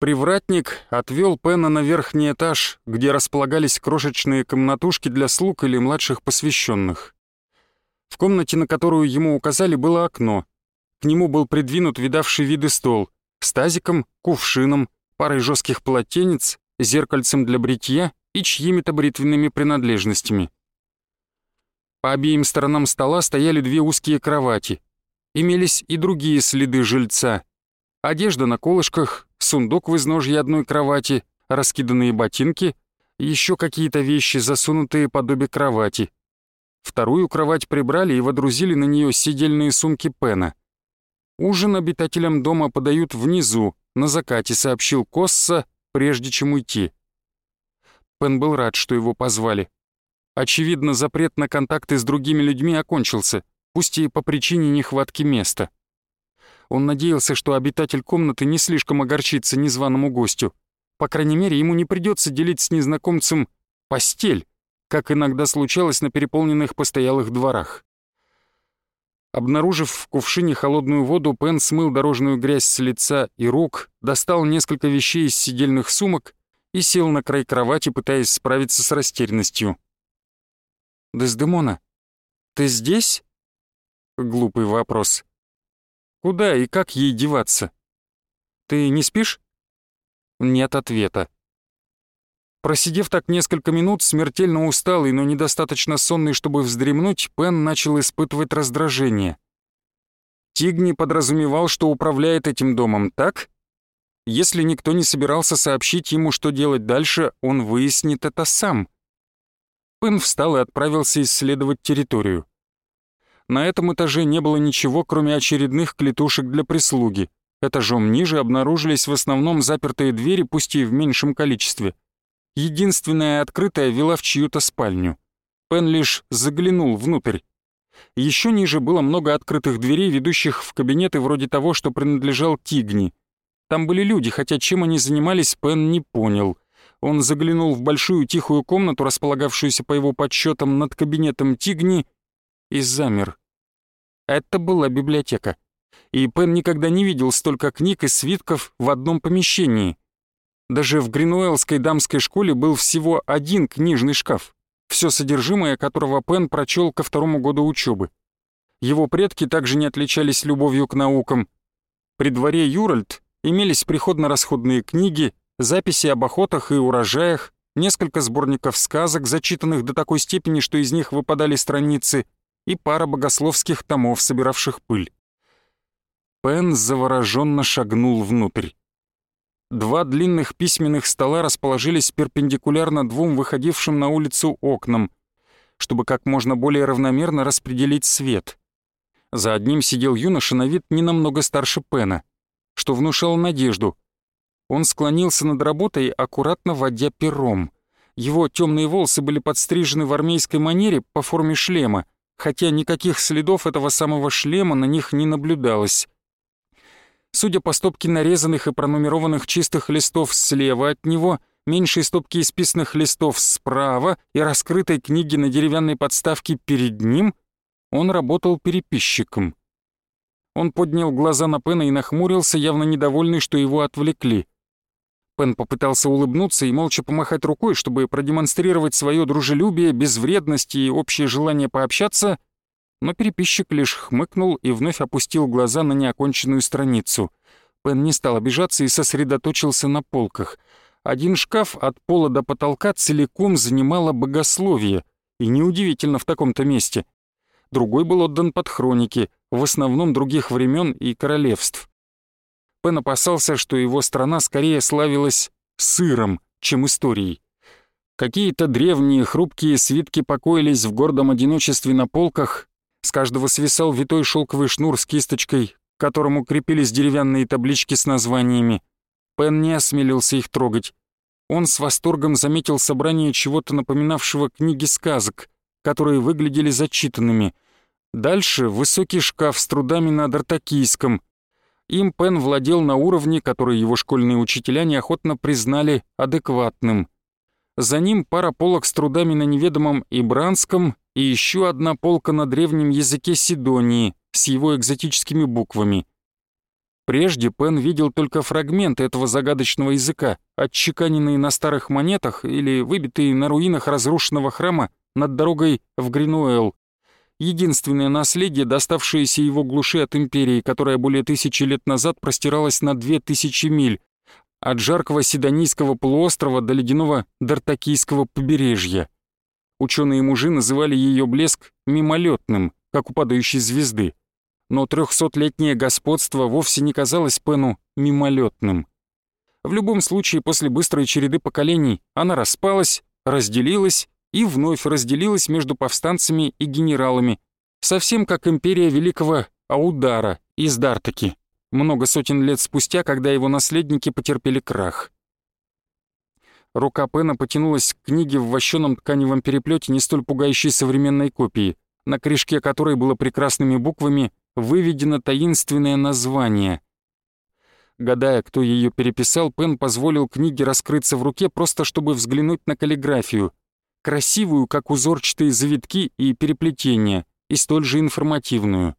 Привратник отвел Пена на верхний этаж, где располагались крошечные комнатушки для слуг или младших посвященных. В комнате, на которую ему указали, было окно. К нему был придвинут видавший виды стол с тазиком, кувшином, парой жестких полотенец, зеркальцем для бритья и чьими-то бритвенными принадлежностями. По обеим сторонам стола стояли две узкие кровати. Имелись и другие следы жильца. Одежда на колышках, сундук в изножье одной кровати, раскиданные ботинки, еще какие-то вещи, засунутые под обе кровати. Вторую кровать прибрали и водрузили на нее сидельные сумки Пена. Ужин обитателям дома подают внизу, на закате, сообщил Косса, прежде чем уйти. Пен был рад, что его позвали. Очевидно, запрет на контакты с другими людьми окончился, пусть и по причине нехватки места. Он надеялся, что обитатель комнаты не слишком огорчится незваному гостю. По крайней мере, ему не придется делить с незнакомцем постель, как иногда случалось на переполненных постоялых дворах. Обнаружив в кувшине холодную воду, Пен смыл дорожную грязь с лица и рук, достал несколько вещей из сидельных сумок и сел на край кровати, пытаясь справиться с растерянностью. «Дездемона, ты здесь?» Глупый вопрос. Куда и как ей деваться? Ты не спишь? Нет ответа. Просидев так несколько минут, смертельно усталый, но недостаточно сонный, чтобы вздремнуть, Пен начал испытывать раздражение. Тигни подразумевал, что управляет этим домом, так? Если никто не собирался сообщить ему, что делать дальше, он выяснит это сам. Пен встал и отправился исследовать территорию. На этом этаже не было ничего, кроме очередных клетушек для прислуги. Этажом ниже обнаружились в основном запертые двери, пусть и в меньшем количестве. Единственная открытая вела в чью-то спальню. Пен лишь заглянул внутрь. Еще ниже было много открытых дверей, ведущих в кабинеты вроде того, что принадлежал Тигни. Там были люди, хотя чем они занимались, Пен не понял. Он заглянул в большую тихую комнату, располагавшуюся по его подсчетам над кабинетом Тигни, и замер. Это была библиотека. И Пен никогда не видел столько книг и свитков в одном помещении. Даже в Гринуэллской дамской школе был всего один книжный шкаф, все содержимое которого Пен прочел ко второму году учебы. Его предки также не отличались любовью к наукам. При дворе Юральд имелись приходно-расходные книги, записи об охотах и урожаях, несколько сборников сказок, зачитанных до такой степени, что из них выпадали страницы — и пара богословских томов, собиравших пыль. Пен завороженно шагнул внутрь. Два длинных письменных стола расположились перпендикулярно двум выходившим на улицу окнам, чтобы как можно более равномерно распределить свет. За одним сидел юноша на вид не намного старше Пена, что внушало надежду. Он склонился над работой, аккуратно водя пером. Его темные волосы были подстрижены в армейской манере по форме шлема, хотя никаких следов этого самого шлема на них не наблюдалось. Судя по стопке нарезанных и пронумерованных чистых листов слева от него, меньшей стопки исписанных листов справа и раскрытой книги на деревянной подставке перед ним, он работал переписчиком. Он поднял глаза на Пена и нахмурился, явно недовольный, что его отвлекли. Пен попытался улыбнуться и молча помахать рукой, чтобы продемонстрировать свое дружелюбие, безвредность и общее желание пообщаться, но переписчик лишь хмыкнул и вновь опустил глаза на неоконченную страницу. Пен не стал обижаться и сосредоточился на полках. Один шкаф от пола до потолка целиком занимало богословие, и неудивительно в таком-то месте. Другой был отдан под хроники, в основном других времен и королевств. Пен опасался, что его страна скорее славилась сыром, чем историей. Какие-то древние хрупкие свитки покоились в гордом одиночестве на полках, с каждого свисал витой шелковый шнур с кисточкой, к которому крепились деревянные таблички с названиями. Пен не осмелился их трогать. Он с восторгом заметил собрание чего-то напоминавшего книги сказок, которые выглядели зачитанными. Дальше высокий шкаф с трудами на дартакийском — им Пен владел на уровне, который его школьные учителя неохотно признали адекватным. За ним пара полок с трудами на неведомом ибранском и еще одна полка на древнем языке Сидонии с его экзотическими буквами. Прежде Пен видел только фрагменты этого загадочного языка, отчеканенные на старых монетах или выбитые на руинах разрушенного храма над дорогой в Гринуэлл. Единственное наследие, доставшееся его глуши от империи, которая более тысячи лет назад простиралась на две тысячи миль, от жаркого Сидонийского полуострова до ледяного Дартакийского побережья. Ученые-мужи называли ее блеск мимолетным, как у падающей звезды но трехсотлетнее господство вовсе не казалось Пену мимолетным. В любом случае, после быстрой череды поколений она распалась, разделилась и вновь разделилась между повстанцами и генералами, совсем как империя великого Аудара из Дартаки, много сотен лет спустя, когда его наследники потерпели крах. Рука Пена потянулась к книге в вощеном тканевом переплете не столь пугающей современной копии, на крышке которой было прекрасными буквами выведено таинственное название. Гадая, кто ее переписал, Пен позволил книге раскрыться в руке, просто чтобы взглянуть на каллиграфию. Красивую, как узорчатые завитки и переплетения, и столь же информативную.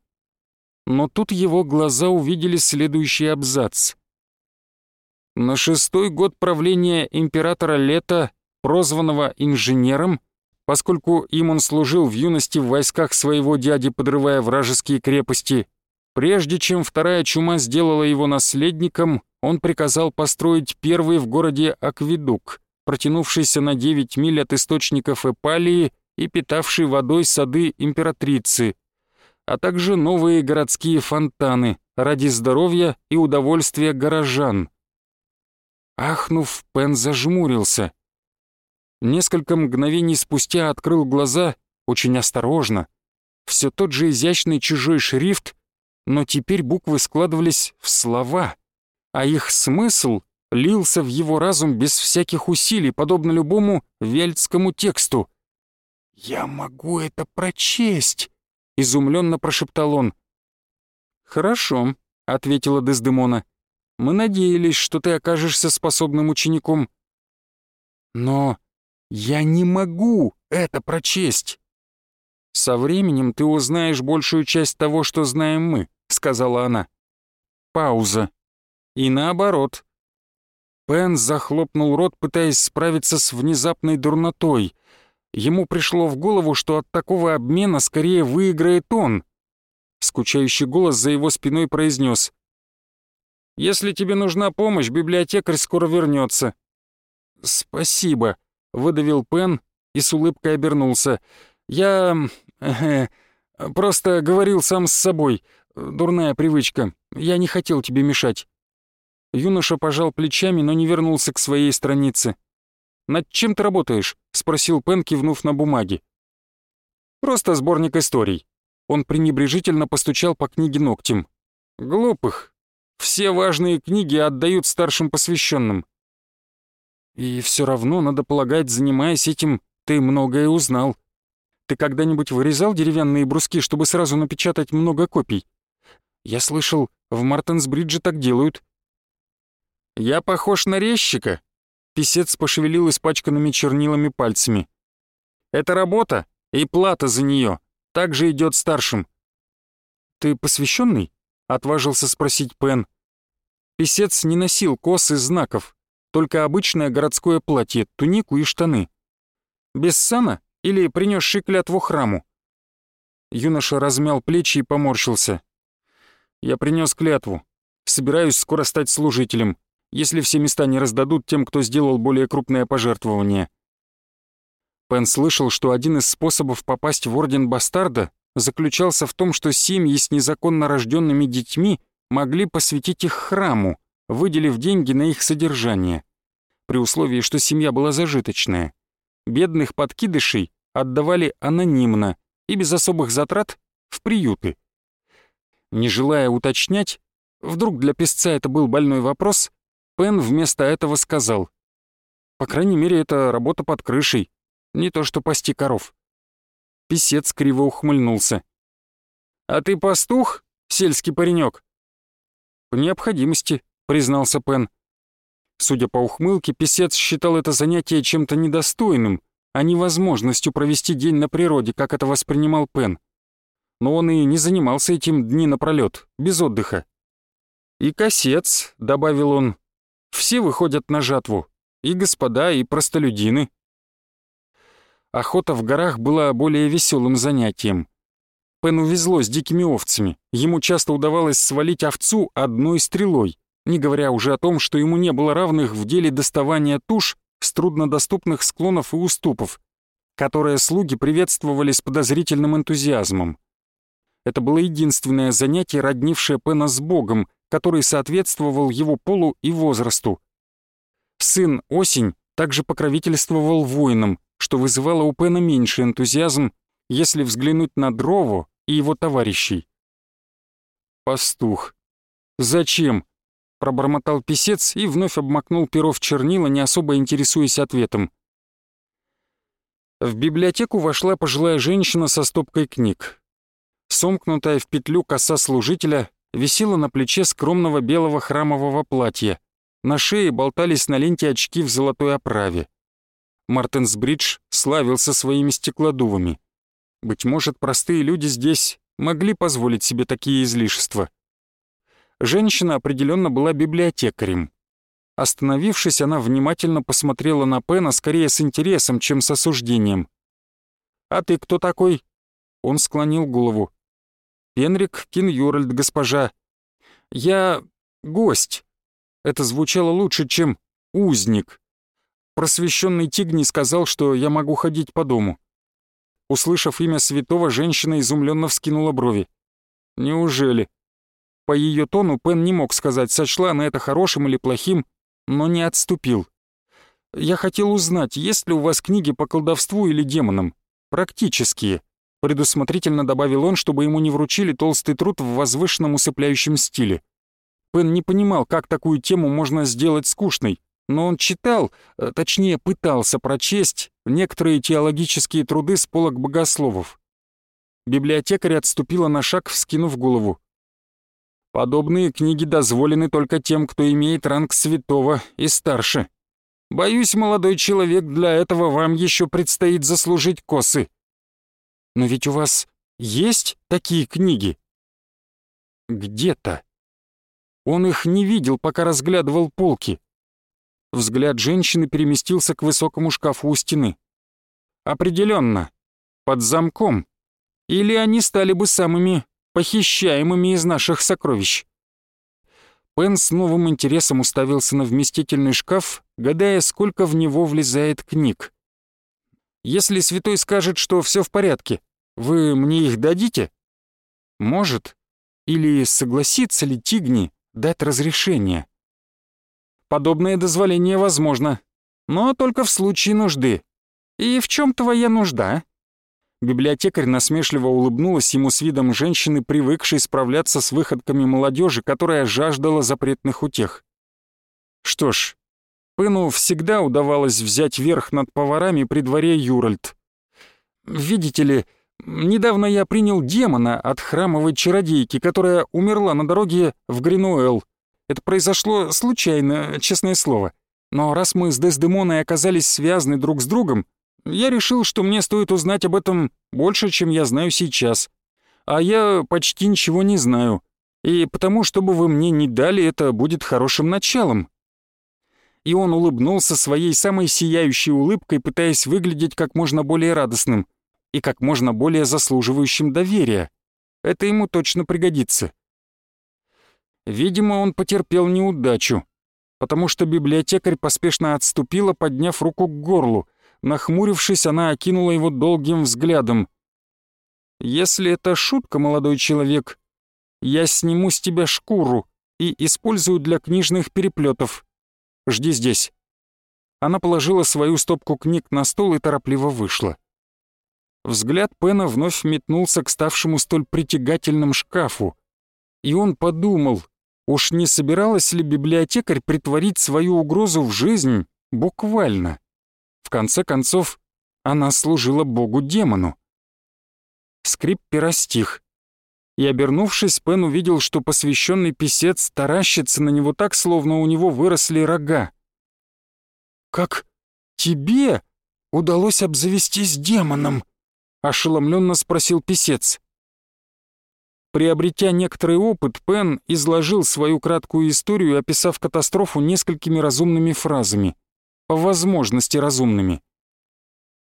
Но тут его глаза увидели следующий абзац. На шестой год правления императора Лета, прозванного инженером, поскольку им он служил в юности в войсках своего дяди, подрывая вражеские крепости. Прежде чем вторая чума сделала его наследником, он приказал построить первый в городе акведук, протянувшийся на 9 миль от источников Эпалии и питавший водой сады императрицы, а также новые городские фонтаны ради здоровья и удовольствия горожан. Ахнув, Пен зажмурился — Несколько мгновений спустя открыл глаза, очень осторожно. Все тот же изящный чужой шрифт, но теперь буквы складывались в слова, а их смысл лился в его разум без всяких усилий, подобно любому вельтскому тексту. «Я могу это прочесть!» — изумленно прошептал он. «Хорошо», — ответила Дездемона. «Мы надеялись, что ты окажешься способным учеником». «Но я не могу это прочесть. Со временем ты узнаешь большую часть того, что знаем мы, сказала она. Пауза. И наоборот. Пен захлопнул рот, пытаясь справиться с внезапной дурнотой. Ему пришло в голову, что от такого обмена скорее выиграет он. Скучающий голос за его спиной произнес: «Если тебе нужна помощь, библиотекарь скоро вернется. «Спасибо», выдавил Пен и с улыбкой обернулся. «Я... Э, просто говорил сам с собой. Дурная привычка. Я не хотел тебе мешать». Юноша пожал плечами, но не вернулся к своей странице. «Над чем ты работаешь?» — спросил Пен, кивнув на бумаге. «Просто сборник историй». Он пренебрежительно постучал по книге ногтем. «Глупых. Все важные книги отдают старшим посвященным. И все равно, надо полагать, занимаясь этим, ты многое узнал. Ты когда-нибудь вырезал деревянные бруски, чтобы сразу напечатать много копий? Я слышал, в Мартенсбридже так делают. Я похож на резчика. Писец пошевелил испачканными чернилами пальцами. Это работа и плата за нее. Так же идет старшим. Ты посвященный? отважился спросить Пен. Писец не носил кос и знаков, только обычное городское платье, тунику и штаны. Без сана или принесший клятву храму? Юноша размял плечи и поморщился. Я принес клятву. Собираюсь скоро стать служителем, если все места не раздадут тем, кто сделал более крупное пожертвование. Пен слышал, что один из способов попасть в Орден Бастарда заключался в том, что семьи с незаконно рожденными детьми могли посвятить их храму, выделив деньги на их содержание, при условии, что семья была зажиточная. Бедных подкидышей отдавали анонимно и без особых затрат в приюты. Не желая уточнять, вдруг для песца это был больной вопрос, Пен вместо этого сказал, «По крайней мере, это работа под крышей, не то что пасти коров». Песец криво ухмыльнулся. «А ты пастух, сельский паренек?» «По необходимости», признался Пен. Судя по ухмылке, писец считал это занятие чем-то недостойным, а не возможностью провести день на природе, как это воспринимал Пен. Но он и не занимался этим дни напролёт, без отдыха. «И косец», — добавил он. «Все выходят на жатву, и господа, и простолюдины». Охота в горах была более веселым занятием. Пену везло с дикими овцами. Ему часто удавалось свалить овцу одной стрелой, не говоря уже о том, что ему не было равных в деле доставания туш с труднодоступных склонов и уступов, которые слуги приветствовали с подозрительным энтузиазмом. Это было единственное занятие, роднившее Пена с Богом, который соответствовал его полу и возрасту. Сын Осень также покровительствовал воинам, что вызывало у Пена меньше энтузиазм, если взглянуть на Дрову и его товарищей. «Пастух. Зачем?» — пробормотал писец и вновь обмакнул перо в чернила, не особо интересуясь ответом. В библиотеку вошла пожилая женщина со стопкой книг. Сомкнутая в петлю коса служителя висела на плече скромного белого храмового платья. На шее болтались на ленте очки в золотой оправе. Мартенсбридж славился своими стеклодувами. Быть может, простые люди здесь могли позволить себе такие излишества. Женщина определенно была библиотекарем. Остановившись, она внимательно посмотрела на Пена скорее с интересом, чем с осуждением. «А ты кто такой?» Он склонил голову. «Пенрик Кинюральд, госпожа. Я гость». Это звучало лучше, чем «узник». Просвещенный Тигни сказал, что я могу ходить по дому. Услышав имя святого, женщина изумленно вскинула брови. Неужели? По ее тону Пен не мог сказать, сочла она это хорошим или плохим, но не отступил. «Я хотел узнать, есть ли у вас книги по колдовству или демонам? Практические», — предусмотрительно добавил он, чтобы ему не вручили толстый труд в возвышенном усыпляющем стиле. Пен не понимал, как такую тему можно сделать скучной, но он читал, э, точнее пытался прочесть некоторые теологические труды с полок богословов. Библиотекарь отступила на шаг, вскинув голову. «Подобные книги дозволены только тем, кто имеет ранг святого и старше. Боюсь, молодой человек, для этого вам еще предстоит заслужить косы». «Но ведь у вас есть такие книги?» «Где-то». Он их не видел, пока разглядывал полки. Взгляд женщины переместился к высокому шкафу у стены. Определенно, под замком. Или они стали бы самыми похищаемыми из наших сокровищ. Пен с новым интересом уставился на вместительный шкаф, гадая, сколько в него влезает книг. «Если святой скажет, что все в порядке, вы мне их дадите?» «Может. Или согласится ли Тигни дать разрешение?» Подобное дозволение возможно, но только в случае нужды. И в чем твоя нужда?» Библиотекарь насмешливо улыбнулась ему с видом женщины, привыкшей справляться с выходками молодежи, которая жаждала запретных утех. Что ж, Пыну всегда удавалось взять верх над поварами при дворе Юральд. Видите ли, недавно я принял демона от храмовой чародейки, которая умерла на дороге в Гринуэлл. Это произошло случайно, честное слово. Но раз мы с Дездемоной оказались связаны друг с другом, я решил, что мне стоит узнать об этом больше, чем я знаю сейчас. А я почти ничего не знаю. И потому, чтобы вы мне не дали, это будет хорошим началом. И он улыбнулся своей самой сияющей улыбкой, пытаясь выглядеть как можно более радостным и как можно более заслуживающим доверия. Это ему точно пригодится. Видимо, он потерпел неудачу, потому что библиотекарь поспешно отступила, подняв руку к горлу. Нахмурившись, она окинула его долгим взглядом. «Если это шутка, молодой человек, я сниму с тебя шкуру и использую для книжных переплетов. Жди здесь». Она положила свою стопку книг на стол и торопливо вышла. Взгляд Пена вновь метнулся к ставшему столь притягательным шкафу, и он подумал, Уж не собиралась ли библиотекарь притворить свою угрозу в жизнь буквально? В конце концов, она служила богу-демону. Скрип пера стих. И, обернувшись, Пен увидел, что посвященный писец таращится на него так, словно у него выросли рога. «Как тебе удалось обзавестись демоном?» — ошеломленно спросил писец. Приобретя некоторый опыт, Пен изложил свою краткую историю, описав катастрофу несколькими разумными фразами. По возможности разумными.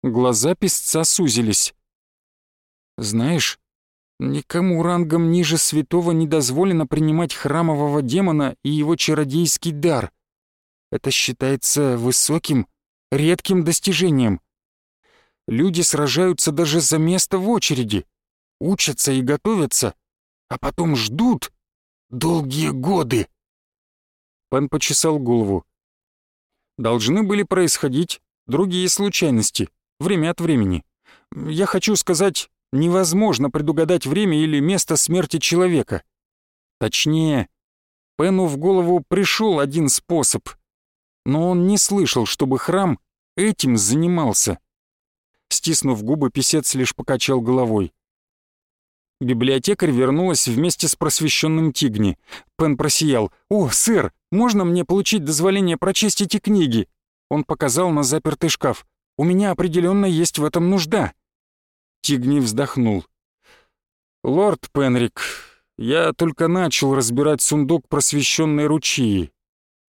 Глаза песца сузились. «Знаешь, никому рангом ниже святого не дозволено принимать храмового демона и его чародейский дар. Это считается высоким, редким достижением. Люди сражаются даже за место в очереди, учатся и готовятся, а потом ждут долгие годы. Пен почесал голову. Должны были происходить другие случайности, время от времени. Я хочу сказать, невозможно предугадать время или место смерти человека. Точнее, Пену в голову пришел один способ, но он не слышал, чтобы храм этим занимался. Стиснув губы, писец лишь покачал головой. Библиотекарь вернулась вместе с просвещенным Тигни. Пен просиял. «О, сэр, можно мне получить дозволение прочесть эти книги?» Он показал на запертый шкаф. «У меня определенно есть в этом нужда». Тигни вздохнул. «Лорд Пенрик, я только начал разбирать сундук просвещенной ручьи.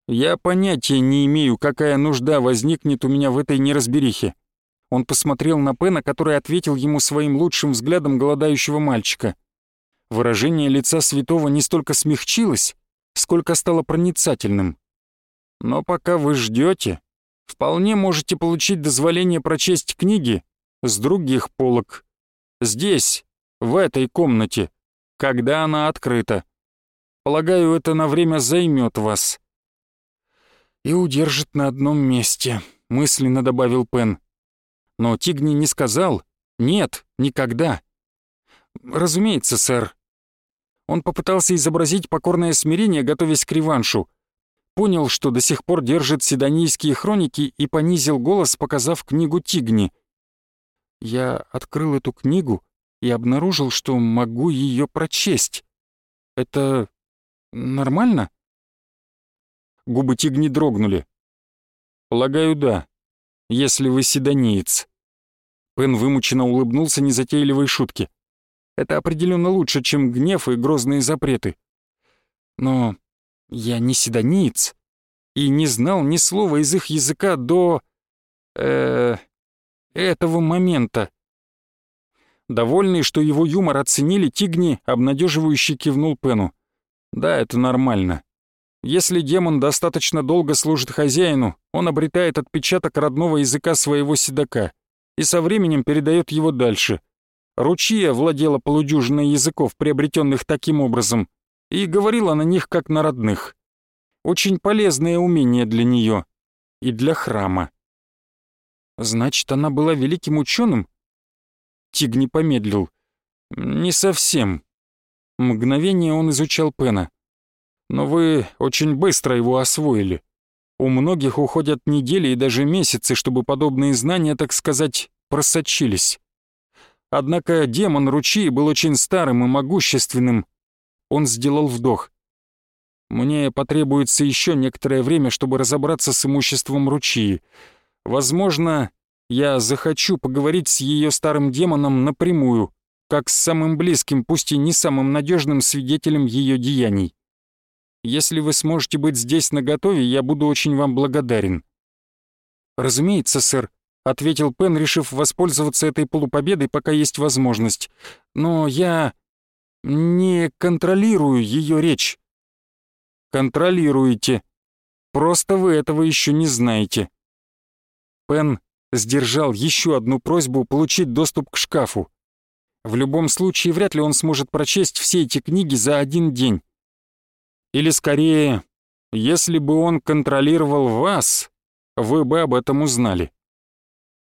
Я понятия не имею, какая нужда возникнет у меня в этой неразберихе. Он посмотрел на Пена, который ответил ему своим лучшим взглядом голодающего мальчика. Выражение лица святого не столько смягчилось, сколько стало проницательным. «Но пока вы ждете, вполне можете получить дозволение прочесть книги с других полок. Здесь, в этой комнате, когда она открыта. Полагаю, это на время займет вас». «И удержит на одном месте», — мысленно добавил Пен но Тигни не сказал «нет, никогда». «Разумеется, сэр». Он попытался изобразить покорное смирение, готовясь к реваншу. Понял, что до сих пор держит седонийские хроники и понизил голос, показав книгу Тигни. «Я открыл эту книгу и обнаружил, что могу ее прочесть. Это нормально?» Губы Тигни дрогнули. «Полагаю, да, если вы седонеец». Пен вымученно улыбнулся незатейливой шутке. «Это определенно лучше, чем гнев и грозные запреты. Но я не седониец и не знал ни слова из их языка до... э этого момента». Довольный, что его юмор оценили, Тигни обнадеживающе кивнул Пену. «Да, это нормально. Если демон достаточно долго служит хозяину, он обретает отпечаток родного языка своего седока и со временем передает его дальше. Ручья владела полудюжиной языков, приобретенных таким образом, и говорила на них как на родных. Очень полезное умение для нее и для храма. Значит, она была великим ученым? Тиг не помедлил. Не совсем. Мгновение он изучал Пена. Но вы очень быстро его освоили. У многих уходят недели и даже месяцы, чтобы подобные знания, так сказать, просочились. Однако демон ручьи был очень старым и могущественным. Он сделал вдох. Мне потребуется еще некоторое время, чтобы разобраться с имуществом ручьи. Возможно, я захочу поговорить с ее старым демоном напрямую, как с самым близким, пусть и не самым надежным свидетелем ее деяний. Если вы сможете быть здесь наготове, я буду очень вам благодарен». «Разумеется, сэр», — ответил Пен, решив воспользоваться этой полупобедой, пока есть возможность. «Но я не контролирую ее речь». «Контролируете. Просто вы этого еще не знаете». Пен сдержал еще одну просьбу получить доступ к шкафу. В любом случае, вряд ли он сможет прочесть все эти книги за один день. Или скорее, если бы он контролировал вас, вы бы об этом узнали.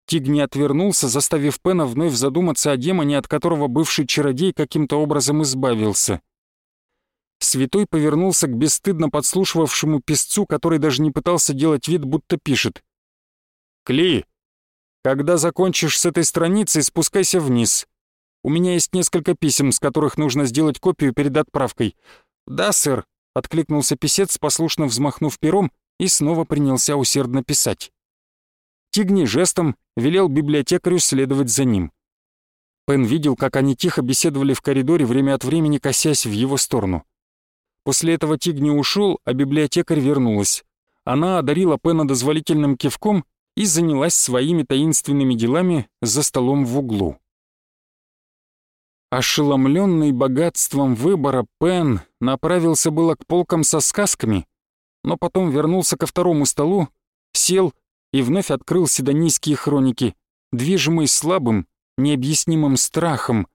Тиг не отвернулся, заставив Пена вновь задуматься о демоне, от которого бывший чародей каким-то образом избавился. Святой повернулся к бесстыдно подслушивавшему песцу, который даже не пытался делать вид, будто пишет. «Кли, когда закончишь с этой страницей, спускайся вниз. У меня есть несколько писем, с которых нужно сделать копию перед отправкой. Да, сэр, Откликнулся писец, послушно взмахнув пером, и снова принялся усердно писать. Тигни жестом велел библиотекарю следовать за ним. Пен видел, как они тихо беседовали в коридоре, время от времени косясь в его сторону. После этого Тигни ушел, а библиотекарь вернулась. Она одарила Пена дозволительным кивком и занялась своими таинственными делами за столом в углу. Ошеломленный богатством выбора, Пен направился было к полкам со сказками, но потом вернулся ко второму столу, сел и вновь открыл седонийские хроники, движимый слабым, необъяснимым страхом,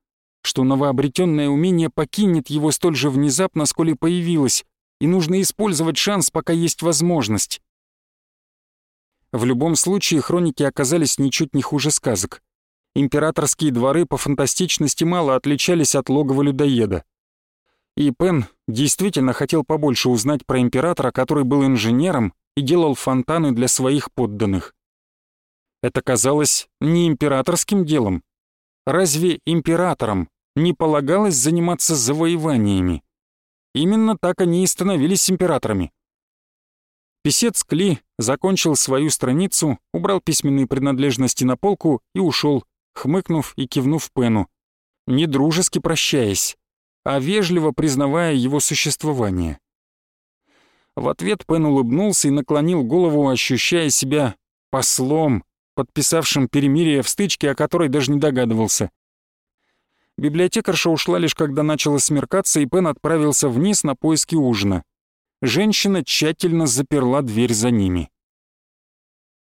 что новообретенное умение покинет его столь же внезапно, сколь и появилось, и нужно использовать шанс, пока есть возможность. В любом случае, хроники оказались ничуть не хуже сказок императорские дворы по фантастичности мало отличались от логова людоеда. И Пен действительно хотел побольше узнать про императора, который был инженером и делал фонтаны для своих подданных. Это казалось не императорским делом. Разве императорам не полагалось заниматься завоеваниями? Именно так они и становились императорами. Песец Кли закончил свою страницу, убрал письменные принадлежности на полку и ушел, хмыкнув и кивнув Пену, не дружески прощаясь, а вежливо признавая его существование. В ответ Пен улыбнулся и наклонил голову, ощущая себя послом, подписавшим перемирие в стычке, о которой даже не догадывался. Библиотекарша ушла лишь когда начало смеркаться, и Пен отправился вниз на поиски ужина. Женщина тщательно заперла дверь за ними.